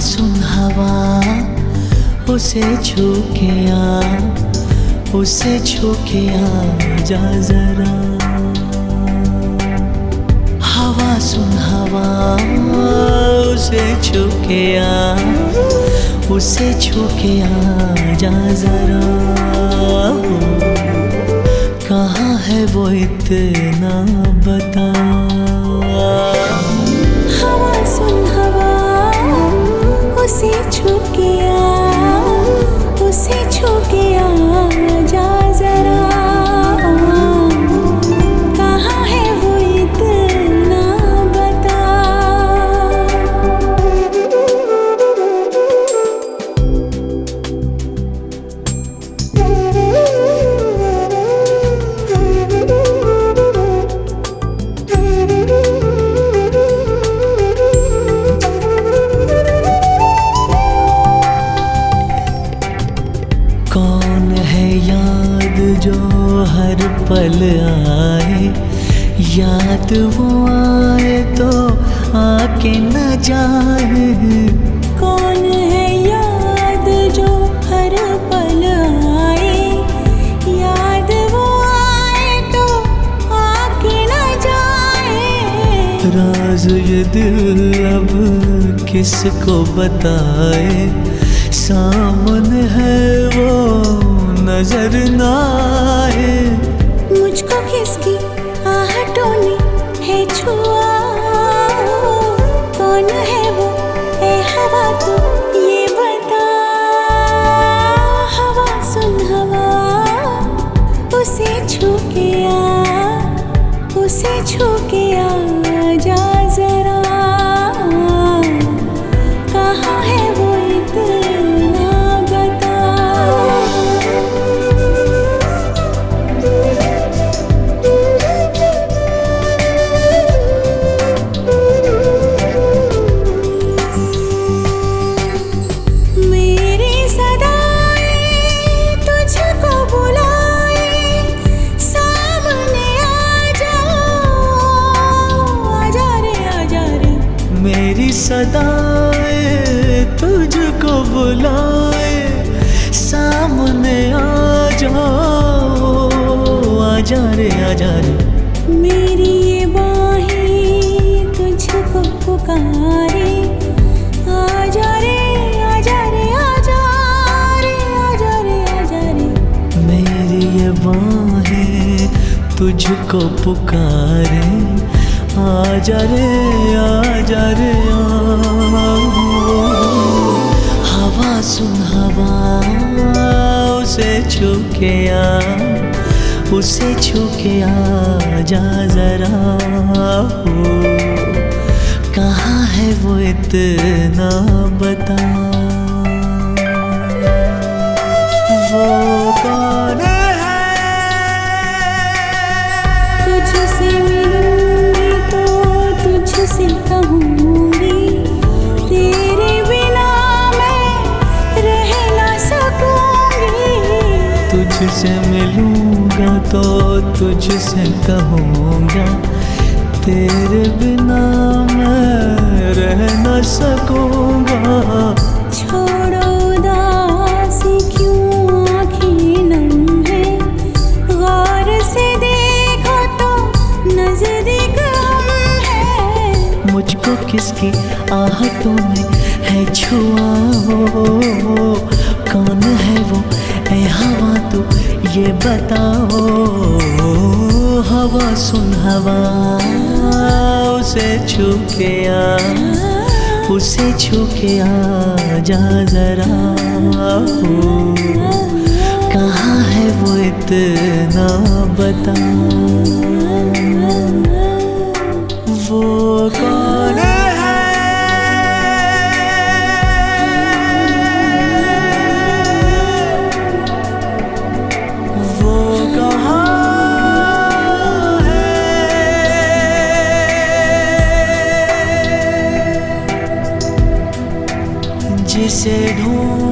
सुन हवा, उसे छू के आ, उसे छू के आ, जा जरा। हवा सुन हवा, उसे छू के आ, उसे छू के आ, जा जरा। कहाँ है वो इतना बता? हर पल आए, याद वो आए तो आके न जाए। कौन है याद जो हर पल आए, याद वो आए तो आके न जाए। राज ये दिल अब किसको बताए? सामने है वो नज़र ना आए। मुझको किसकी आहटों ने है छुआ? कौन है वो? है हवा तो ये बता। हवा सुन हवा, उसे छू के आ, उसे छू के आ जा। सदाएँ तुझको बुलाए सामने आ जाओ आ जा रे आ जा रे। मेरी ये बाहें तुझको पुकारे आजा रे आजा रे आजा रे आजा रे आजा रे। मेरी ये बाहें तुझको पुकारे आजा रे आजा रे हवा सुन, हवा उसे छू के आ, उसे छू के आ जा जरा हो कहाँ है वो इतना बता? तुझसे मिलूँगा तो तुझसे कहूँगा तेरे बिना मैं रह न सकूँगा। छोड़ो उदासी क्यों आँखें नम है? गौर से देखो तो नज़दीक है। मुझको किसकी आहटों में है छुआ हो कौन है वो ए हवा तो ये बताओ, हवा सुन हवा, उसे छुके आ, उसे छुके आ, जा जरा। हो कहाँ है वो इतना बता? तुझसे ढूंढ